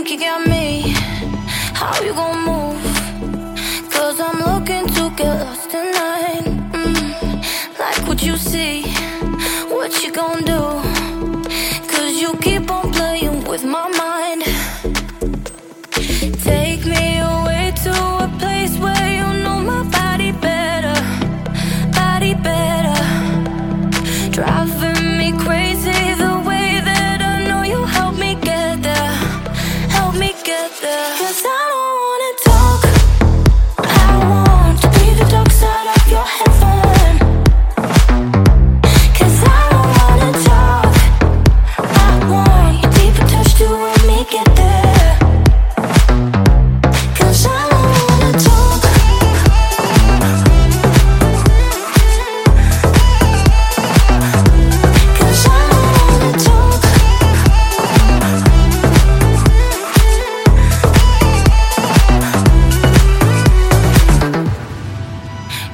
like you got me. How you gonna move? Cause I'm looking to get lost tonight. Mm, like what you see, what you gonna do? Cause you keep on playing with my mind. Take me away to a place where you know my body better, body better. Driving there. Cause I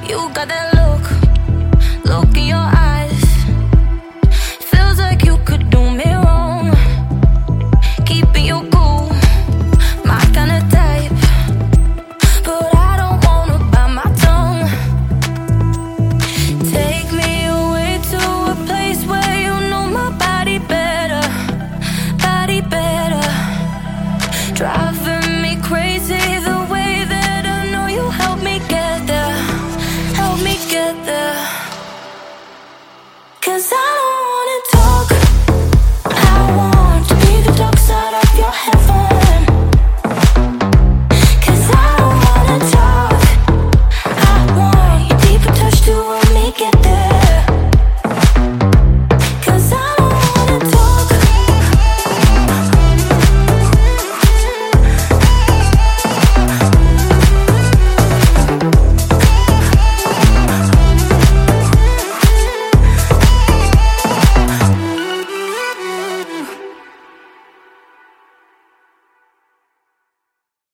You got that look, look in your eyes. Feels like you could do me wrong. Keeping you cool, my kind of type. But I don't wanna bite my tongue. Take me away to a place where you know my body better, body.